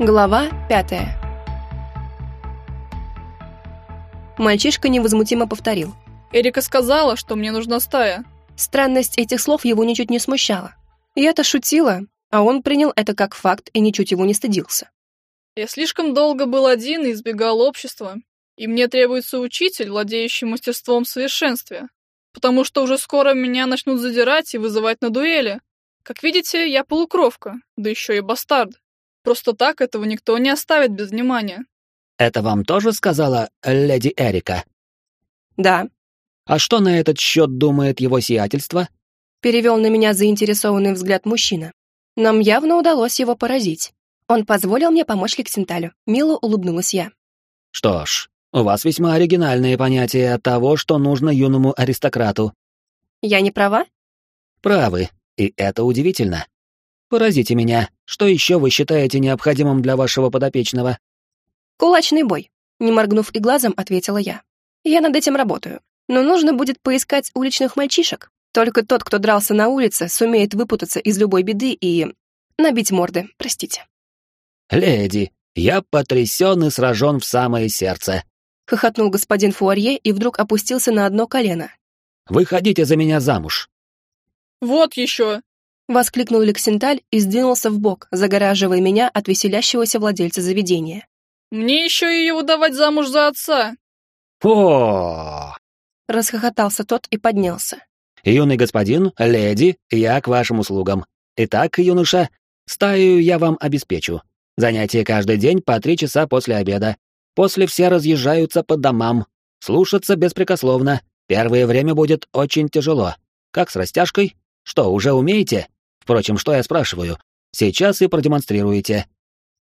Глава пятая. Мальчишка невозмутимо повторил. Эрика сказала, что мне нужна стая. Странность этих слов его ничуть не смущала. Я-то шутила, а он принял это как факт и ничуть его не стыдился. Я слишком долго был один и избегал общества, и мне требуется учитель, владеющий мастерством совершенствия, потому что уже скоро меня начнут задирать и вызывать на дуэли. Как видите, я полукровка, да еще и бастард. Просто так этого никто не оставит без внимания. Это вам тоже сказала леди Эрика? Да. А что на этот счет думает его сиятельство? Перевел на меня заинтересованный взгляд мужчина. Нам явно удалось его поразить. Он позволил мне помочь Лексенталю. Мило улыбнулась я. Что ж, у вас весьма оригинальные понятия того, что нужно юному аристократу. Я не права? Правы, и это удивительно. Поразите меня. Что еще вы считаете необходимым для вашего подопечного? Кулачный бой. Не моргнув и глазом, ответила я. Я над этим работаю. Но нужно будет поискать уличных мальчишек. Только тот, кто дрался на улице, сумеет выпутаться из любой беды и... набить морды, простите. Леди, я потрясен и сражен в самое сердце. Хохотнул господин Фуарье и вдруг опустился на одно колено. Выходите за меня замуж. Вот еще, Воскликнул Лексенталь и сдвинулся в бок, загораживая меня от веселящегося владельца заведения. Мне еще ее выдавать замуж за отца. О! Расхохотался тот и поднялся. Юный господин, леди, я к вашим услугам. Итак, юноша, стаю я вам обеспечу. Занятия каждый день по три часа после обеда. После все разъезжаются по домам. Слушаться беспрекословно. Первое время будет очень тяжело. Как с растяжкой? Что, уже умеете? Впрочем, что я спрашиваю? Сейчас и продемонстрируете.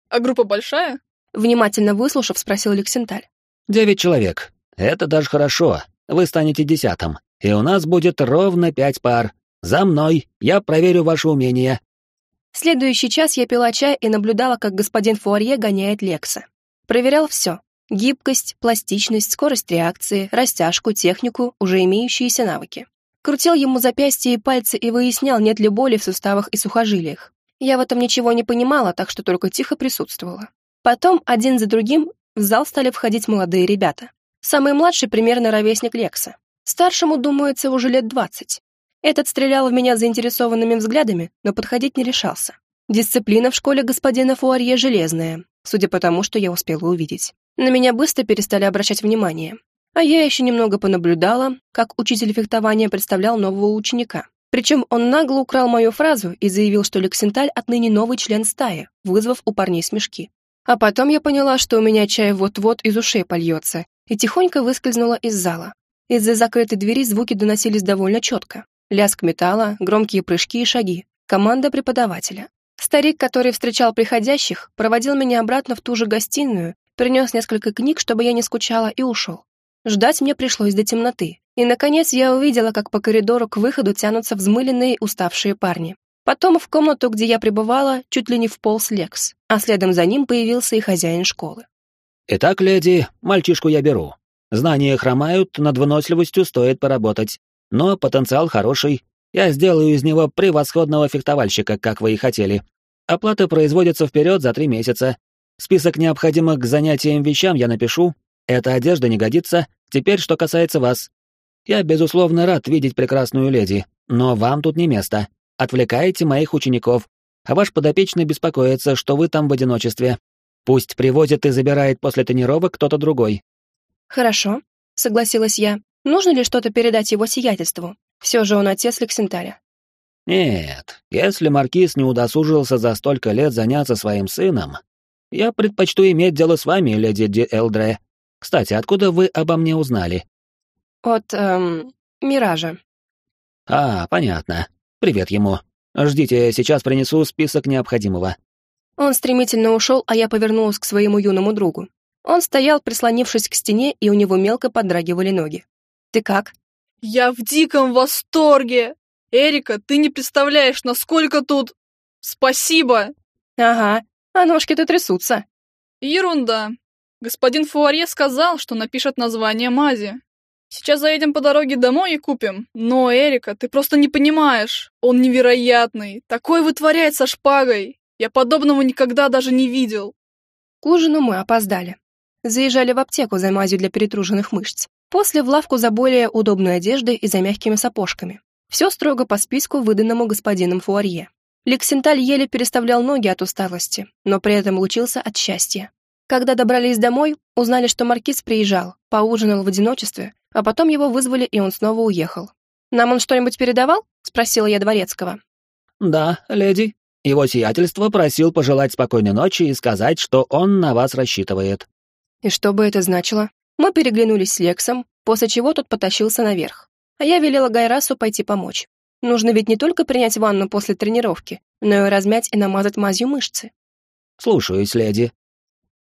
А группа большая? Внимательно выслушав, спросил Лексенталь. Девять человек. Это даже хорошо. Вы станете десятым. И у нас будет ровно пять пар. За мной. Я проверю ваше умение. Следующий час я пила чай и наблюдала, как господин Фуарье гоняет Лекса. Проверял все. Гибкость, пластичность, скорость реакции, растяжку, технику, уже имеющиеся навыки. Крутил ему запястья и пальцы и выяснял, нет ли боли в суставах и сухожилиях. Я в этом ничего не понимала, так что только тихо присутствовала. Потом, один за другим, в зал стали входить молодые ребята. Самый младший примерно ровесник Лекса. Старшему, думается, уже лет двадцать. Этот стрелял в меня заинтересованными взглядами, но подходить не решался. Дисциплина в школе господина Фуарье железная, судя по тому, что я успела увидеть. На меня быстро перестали обращать внимание. А я еще немного понаблюдала, как учитель фехтования представлял нового ученика. Причем он нагло украл мою фразу и заявил, что Лексенталь отныне новый член стаи, вызвав у парней смешки. А потом я поняла, что у меня чай вот-вот из ушей польется, и тихонько выскользнула из зала. Из-за закрытой двери звуки доносились довольно четко. Лязг металла, громкие прыжки и шаги. Команда преподавателя. Старик, который встречал приходящих, проводил меня обратно в ту же гостиную, принес несколько книг, чтобы я не скучала, и ушел. Ждать мне пришлось до темноты. И, наконец, я увидела, как по коридору к выходу тянутся взмыленные, уставшие парни. Потом в комнату, где я пребывала, чуть ли не вполз Лекс, а следом за ним появился и хозяин школы. «Итак, леди, мальчишку я беру. Знания хромают, над выносливостью стоит поработать. Но потенциал хороший. Я сделаю из него превосходного фехтовальщика, как вы и хотели. Оплата производится вперед за три месяца. Список необходимых к занятиям вещам я напишу, эта одежда не годится. Теперь, что касается вас. Я, безусловно, рад видеть прекрасную леди, но вам тут не место. Отвлекаете моих учеников, а ваш подопечный беспокоится, что вы там в одиночестве. Пусть привозит и забирает после тренировок кто-то другой». «Хорошо», — согласилась я. «Нужно ли что-то передать его сиятельству? Все же он отец Лексенталя». «Нет, если маркиз не удосужился за столько лет заняться своим сыном, я предпочту иметь дело с вами, леди Ди Элдре, кстати, откуда вы обо мне узнали? От, эм, Миража. А, понятно. Привет ему. Ждите, сейчас принесу список необходимого. Он стремительно ушел, а я повернулась к своему юному другу. Он стоял, прислонившись к стене, и у него мелко подрагивали ноги. «Ты как?» «Я в диком восторге! Эрика, ты не представляешь, насколько тут... Спасибо!» «Ага, а ножки-то трясутся». «Ерунда. Господин Фуарье сказал, что напишет название мази. Сейчас заедем по дороге домой и купим. Но, Эрика, ты просто не понимаешь. Он невероятный. Такой вытворяет со шпагой. Я подобного никогда даже не видел. К ужину мы опоздали. Заезжали в аптеку за мазью для перетруженных мышц. После в лавку за более удобной одеждой и за мягкими сапожками. Все строго по списку, выданному господином Фуарье. Лексенталь еле переставлял ноги от усталости, но при этом лучился от счастья. Когда добрались домой, узнали, что маркиз приезжал, поужинал в одиночестве, а потом его вызвали, и он снова уехал. «Нам он что-нибудь передавал?» — спросила я Дворецкого. «Да, леди. Его сиятельство просил пожелать спокойной ночи и сказать, что он на вас рассчитывает». И что бы это значило? Мы переглянулись с Лексом, после чего тот потащился наверх. А я велела Гайрасу пойти помочь. Нужно ведь не только принять ванну после тренировки, но и размять и намазать мазью мышцы. «Слушаюсь, леди», —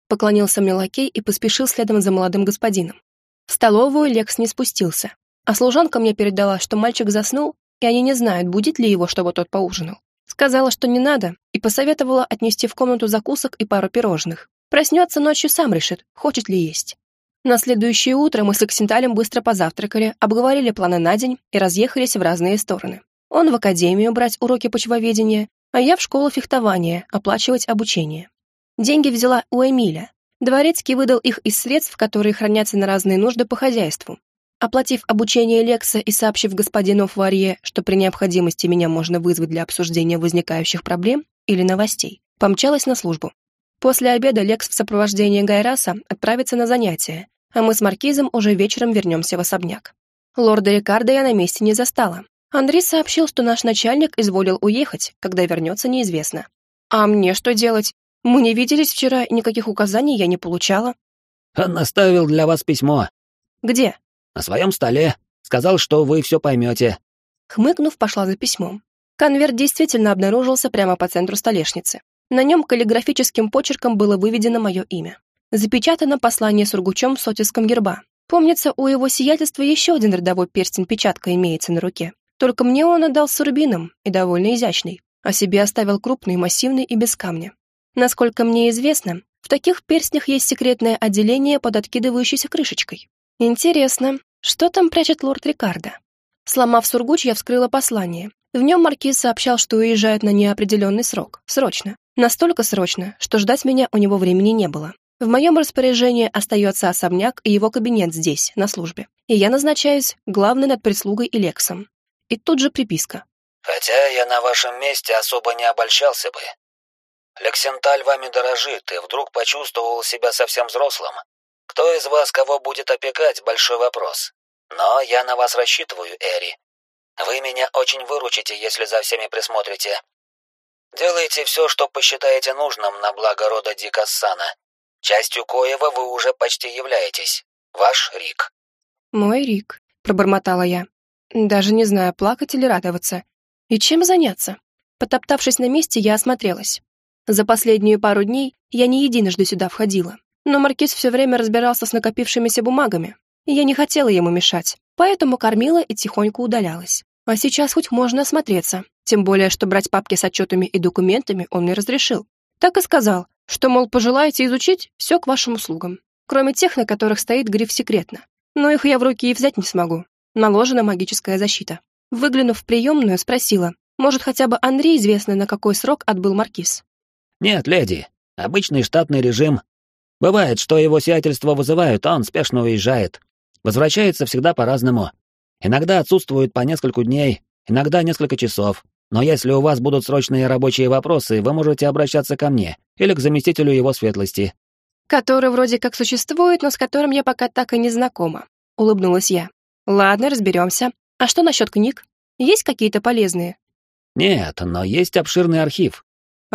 поклонился мне лакей и поспешил следом за молодым господином. В столовую Лекс не спустился, а служанка мне передала, что мальчик заснул, и они не знают, будет ли его, чтобы тот поужинал. Сказала, что не надо, и посоветовала отнести в комнату закусок и пару пирожных. Проснется ночью, сам решит, хочет ли есть. На следующее утро мы с Оксенталем быстро позавтракали, обговорили планы на день и разъехались в разные стороны. Он в академию брать уроки почвоведения, а я в школу фехтования, оплачивать обучение. Деньги взяла у Эмиля. Дворецкий выдал их из средств, которые хранятся на разные нужды по хозяйству. Оплатив обучение Лекса и сообщив господину Фуарье, что при необходимости меня можно вызвать для обсуждения возникающих проблем или новостей, помчалась на службу. После обеда Лекс в сопровождении Гайраса отправится на занятия, а мы с Маркизом уже вечером вернемся в особняк. Лорда Рикардо я на месте не застала. Андрей сообщил, что наш начальник изволил уехать, когда вернется, неизвестно. А мне что делать? Мы не виделись вчера, никаких указаний я не получала. Он оставил для вас письмо. Где? На своем столе. Сказал, что вы все поймете. Хмыкнув, пошла за письмом. Конверт действительно обнаружился прямо по центру столешницы. На нем каллиграфическим почерком было выведено мое имя. Запечатано послание сургучом с оттиском герба. Помнится, у его сиятельства еще один родовой перстень-печатка имеется на руке. Только мне он отдал с рубином и довольно изящный, а себе оставил крупный, массивный и без камня. Насколько мне известно, в таких перстнях есть секретное отделение под откидывающейся крышечкой. Интересно, что там прячет лорд Рикардо? Сломав сургуч, я вскрыла послание. В нем маркиз сообщал, что уезжает на неопределенный срок, срочно. Настолько срочно, что ждать меня у него времени не было. В моем распоряжении остается особняк и его кабинет здесь, на службе. И я назначаюсь главной над прислугой и лексом. И тут же приписка. «Хотя я на вашем месте особо не обольщался бы. Лексенталь вами дорожит и вдруг почувствовал себя совсем взрослым. Кто из вас кого будет опекать – большой вопрос. Но я на вас рассчитываю, Эри. Вы меня очень выручите, если за всеми присмотрите. Делайте все, что посчитаете нужным на благо рода Дикассана. Частью коего вы уже почти являетесь. Ваш Рик». «Мой Рик», — пробормотала я. Даже не знаю, плакать или радоваться. И чем заняться? Потоптавшись на месте, я осмотрелась. За последнюю пару дней я не единожды сюда входила. Но маркиз все время разбирался с накопившимися бумагами, и я не хотела ему мешать, поэтому кормила и тихонько удалялась. А сейчас хоть можно осмотреться, тем более, что брать папки с отчетами и документами он мне разрешил. Так и сказал, что, мол, пожелаете изучить, все к вашим услугам, кроме тех, на которых стоит гриф «секретно». Но их я в руки и взять не смогу, наложена магическая защита. Выглянув в приемную, спросила, может, хотя бы Андрей известно, на какой срок отбыл маркиз. «Нет, леди, обычный штатный режим. Бывает, что его сиятельство вызывают, а он спешно уезжает. Возвращается всегда по-разному. Иногда отсутствует по несколько дней, иногда несколько часов. Но если у вас будут срочные рабочие вопросы, вы можете обращаться ко мне или к заместителю его светлости». «Который вроде как существует, но с которым я пока так и не знакома», — улыбнулась я. Ладно, разберемся. А что насчет книг? Есть какие-то полезные? Нет, но есть обширный архив.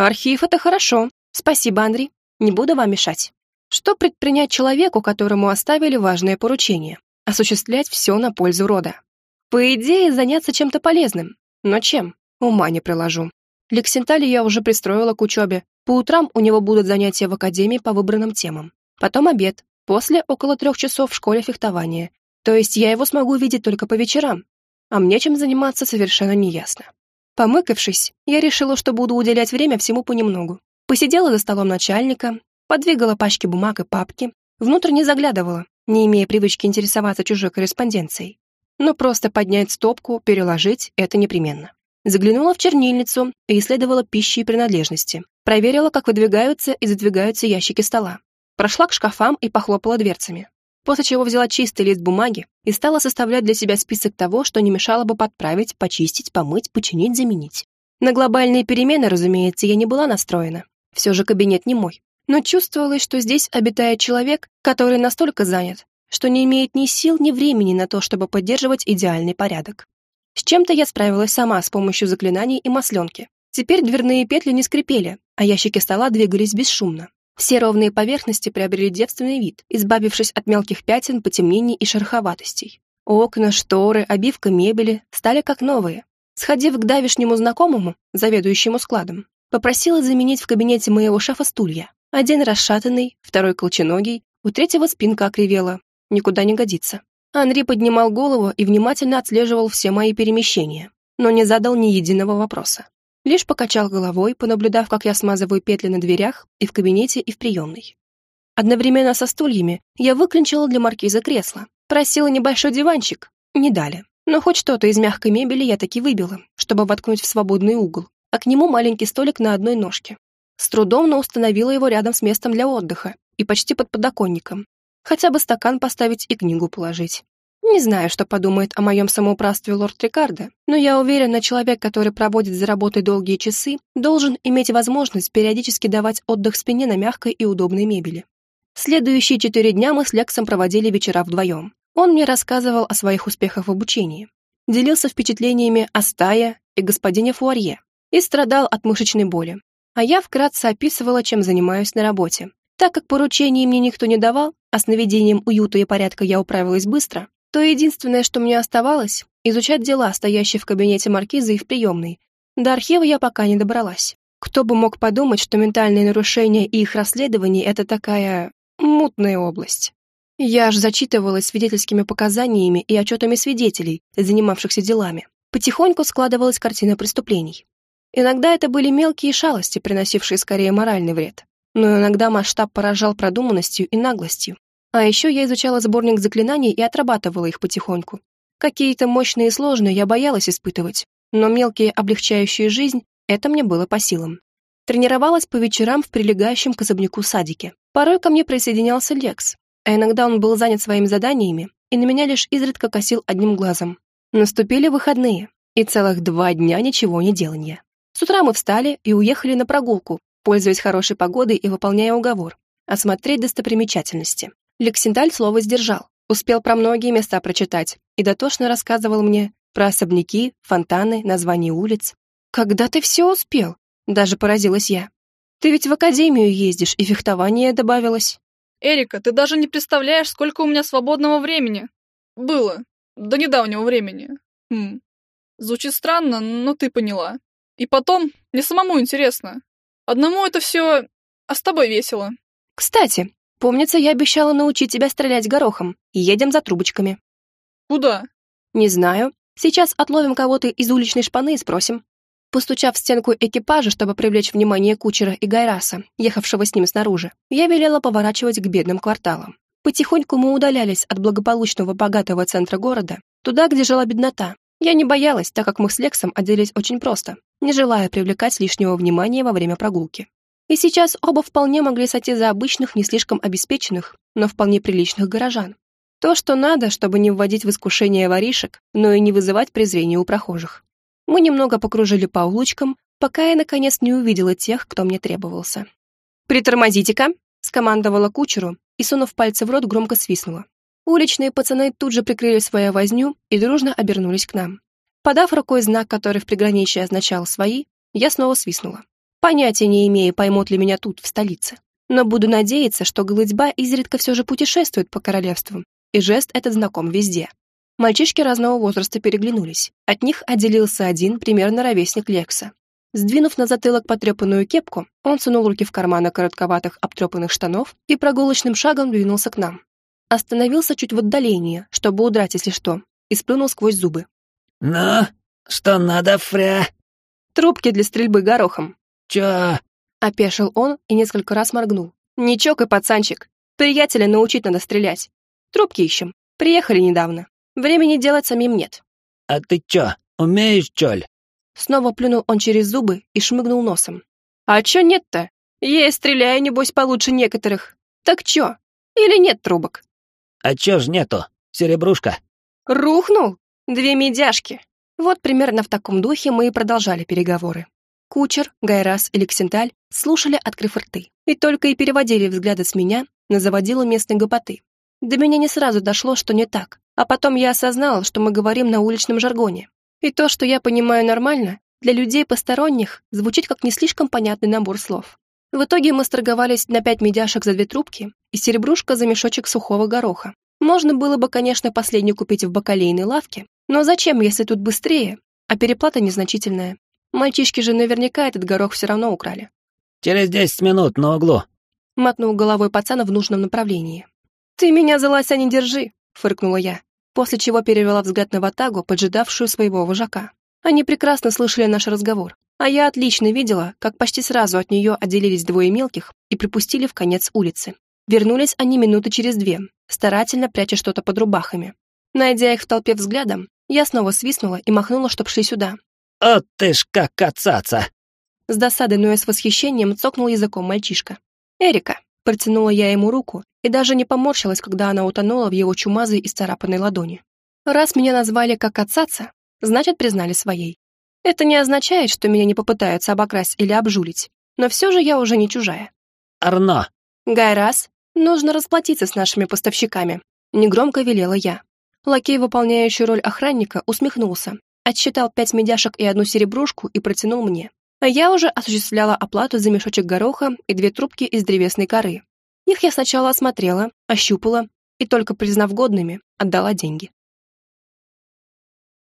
Архив — это хорошо. Спасибо, Андрей. Не буду вам мешать. Что предпринять человеку, которому оставили важное поручение? Осуществлять все на пользу рода. По идее, заняться чем-то полезным. Но чем? Ума не приложу. Лексентали я уже пристроила к учебе. По утрам у него будут занятия в академии по выбранным темам. Потом обед. После около трех часов в школе фехтования. То есть я его смогу видеть только по вечерам, а мне чем заниматься совершенно неясно. Помыкавшись, я решила, что буду уделять время всему понемногу. Посидела за столом начальника, подвигала пачки бумаг и папки, внутрь не заглядывала, не имея привычки интересоваться чужой корреспонденцией. Но просто поднять стопку, переложить — это непременно. Заглянула в чернильницу и исследовала пищи и принадлежности. Проверила, как выдвигаются и задвигаются ящики стола. Прошла к шкафам и похлопала дверцами. После чего взяла чистый лист бумаги и стала составлять для себя список того, что не мешало бы подправить, почистить, помыть, починить, заменить. На глобальные перемены, разумеется, я не была настроена. Все же кабинет не мой. Но чувствовалось, что здесь обитает человек, который настолько занят, что не имеет ни сил, ни времени на то, чтобы поддерживать идеальный порядок. С чем-то я справилась сама с помощью заклинаний и масленки. Теперь дверные петли не скрипели, а ящики стола двигались бесшумно. Все ровные поверхности приобрели девственный вид, избавившись от мелких пятен, потемнений и шероховатостей. Окна, шторы, обивка мебели стали как новые. Сходив к давишнему знакомому, заведующему складом, попросила заменить в кабинете моего шефа стулья. Один расшатанный, второй колченогий, у третьего спинка окривела. Никуда не годится. Анри поднимал голову и внимательно отслеживал все мои перемещения, но не задал ни единого вопроса. Лишь покачал головой, понаблюдав, как я смазываю петли на дверях и в кабинете, и в приемной. Одновременно со стульями я выклинчила для маркиза кресло. Просила небольшой диванчик. Не дали. Но хоть что-то из мягкой мебели я таки выбила, чтобы воткнуть в свободный угол, а к нему маленький столик на одной ножке. С трудом, но установила его рядом с местом для отдыха и почти под подоконником, Хотя бы стакан поставить и книгу положить. Не знаю, что подумает о моем самоуправстве лорд Рикардо, но я уверена, человек, который проводит за работой долгие часы, должен иметь возможность периодически давать отдых спине на мягкой и удобной мебели. Следующие четыре дня мы с Лексом проводили вечера вдвоем. Он мне рассказывал о своих успехах в обучении, делился впечатлениями о стае и господине Фуарье и страдал от мышечной боли. А я вкратце описывала, чем занимаюсь на работе, так как поручений мне никто не давал, а с наведением уюта и порядка я управилась быстро, то единственное, что мне оставалось, изучать дела, стоящие в кабинете маркиза и в приемной. До архива я пока не добралась. Кто бы мог подумать, что ментальные нарушения и их расследование — это такая... мутная область. Я аж зачитывалась свидетельскими показаниями и отчетами свидетелей, занимавшихся делами. Потихоньку складывалась картина преступлений. Иногда это были мелкие шалости, приносившие скорее моральный вред но иногда масштаб поражал продуманностью и наглостью. А еще я изучала сборник заклинаний и отрабатывала их потихоньку. Какие-то мощные и сложные я боялась испытывать, но мелкие, облегчающие жизнь, это мне было по силам. Тренировалась по вечерам в прилегающем к особняку садике. Порой ко мне присоединялся Лекс, а иногда он был занят своими заданиями и на меня лишь изредка косил одним глазом. Наступили выходные, и целых два дня ничего не делания. С утра мы встали и уехали на прогулку, пользуясь хорошей погодой и выполняя уговор, осмотреть достопримечательности. Лексенталь слово сдержал, успел про многие места прочитать и дотошно рассказывал мне про особняки, фонтаны, названия улиц. «Когда ты все успел?» Даже поразилась я. «Ты ведь в академию ездишь, и фехтование добавилось». «Эрика, ты даже не представляешь, сколько у меня свободного времени. Было. До недавнего времени. Хм. Звучит странно, но ты поняла. И потом, мне самому интересно. Одному это все... А с тобой весело. Кстати, помнится, я обещала научить тебя стрелять горохом. И едем за трубочками. Куда? Не знаю. Сейчас отловим кого-то из уличной шпаны и спросим. Постучав в стенку экипажа, чтобы привлечь внимание кучера и Гайраса, ехавшего с ним снаружи, я велела поворачивать к бедным кварталам. Потихоньку мы удалялись от благополучного богатого центра города, туда, где жила беднота. Я не боялась, так как мы с Лексом оделись очень просто не желая привлекать лишнего внимания во время прогулки. И сейчас оба вполне могли сойти за обычных, не слишком обеспеченных, но вполне приличных горожан. То, что надо, чтобы не вводить в искушение воришек, но и не вызывать презрения у прохожих. Мы немного покружили по улочкам, пока я, наконец, не увидела тех, кто мне требовался. «Притормозите-ка!» — скомандовала кучеру и, сунув пальцы в рот, громко свистнула. Уличные пацаны тут же прикрыли свою возню и дружно обернулись к нам. Подав рукой знак, который в приграничье означал «свои», я снова свистнула. Понятия не имея, поймут ли меня тут, в столице. Но буду надеяться, что голытьба изредка все же путешествует по королевству, и жест этот знаком везде. Мальчишки разного возраста переглянулись. От них отделился один, примерно ровесник Лекса. Сдвинув на затылок потрепанную кепку, он сунул руки в карманы коротковатых обтрепанных штанов и прогулочным шагом двинулся к нам. Остановился чуть в отдалении, чтобы удрать, если что, и сплюнул сквозь зубы. «Ну, что надо, Фря?» «Трубки для стрельбы горохом». «Чё?» — опешил он и несколько раз моргнул. «Не чокай, пацанчик. Приятеля научить надо стрелять. Трубки ищем. Приехали недавно. Времени делать самим нет». «А ты чё, умеешь, чёль?» Снова плюнул он через зубы и шмыгнул носом. «А чё нет-то? Я и стреляю, небось, получше некоторых. Так чё? Или нет трубок?» «А чё ж нету? Серебрушка?» «Рухнул? Две медяшки». Вот примерно в таком духе мы и продолжали переговоры. Кучер, Гайрас и Лексенталь слушали, открыв рты, и только и переводили взгляды с меня на заводилу местной гопоты. До меня не сразу дошло, что не так, а потом я осознала, что мы говорим на уличном жаргоне. И то, что я понимаю нормально, для людей посторонних звучит как не слишком понятный набор слов. В итоге мы сторговались на пять медяшек за две трубки и серебрушка за мешочек сухого гороха. Можно было бы, конечно, последний купить в бакалейной лавке, но зачем, если тут быстрее, а переплата незначительная? Мальчишки же наверняка этот горох все равно украли. «Через десять минут на углу», — мотнул головой пацана в нужном направлении. «Ты меня за лося не держи», — фыркнула я, после чего перевела взгляд на ватагу, поджидавшую своего вожака. Они прекрасно слышали наш разговор, а я отлично видела, как почти сразу от нее отделились двое мелких и припустили в конец улицы. Вернулись они минуты через две, старательно пряча что-то под рубахами. Найдя их в толпе взглядом, я снова свистнула и махнула, чтоб шли сюда. «От ты ж как кацаться!» С досадой, но и с восхищением цокнул языком мальчишка. «Эрика!» Протянула я ему руку и даже не поморщилась, когда она утонула в его чумазой и царапанной ладони. Раз меня назвали как отцаца, значит, признали своей. Это не означает, что меня не попытаются обокрасть или обжулить, но все же я уже не чужая. «Арно!» «Гайрас, нужно расплатиться с нашими поставщиками», — негромко велела я. Лакей, выполняющий роль охранника, усмехнулся, отсчитал пять медяшек и одну серебрушку и протянул мне. А я уже осуществляла оплату за мешочек гороха и две трубки из древесной коры. Их я сначала осмотрела, ощупала и только признав годными, отдала деньги.